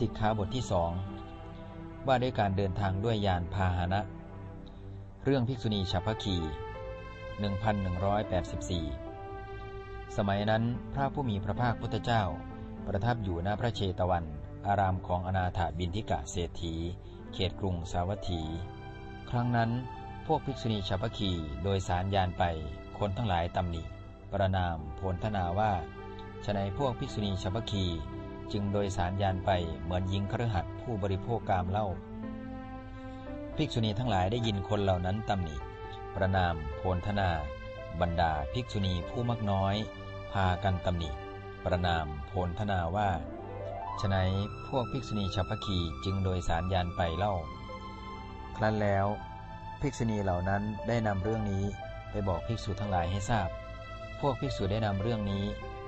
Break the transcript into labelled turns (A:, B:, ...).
A: สิกขาบทที่สองว่าด้วยการเดินทางด้วยยานพาหนะ เรื่องภิกษุณีฉัพพคี 1184 สมัยนั้นพระผู้มีพระภาคพุทธเจ้า ประทับอยู่หน้าพระเชตวัน อารามของอนาถาบินทิกะเศรษฐี เขตกรุงสาวัตถี ครั้งนั้นพวกภิกษุณีฉัพพคีโดยสารยานไป คนทั้งหลายตำหนิ ประนามโพลธนาว่าฉนัยพวกภิกษุณีฉัพพคี จึงโดยสารยานไปเหมือนยิงครหัสผู้บริโภคกามเล่าภิกษุณีทั้งหลายได้ยินคนเหล่านั้นตำหนิประนามโพลธนา บรรดาภิกษุณีผู้มักน้อย พากันตำหนิ ประนามโพลธนาว่าฉนัยพวกภิกษุณีฉัพพคีจึงโดยสารยานไปเล่า ครั้นแล้ว ภิกษุณีเหล่านั้นได้นำเรื่องนี้ไปบอกภิกษุทั้งหลายให้ทราบ พวกภิกษุได้นำเรื่องนี้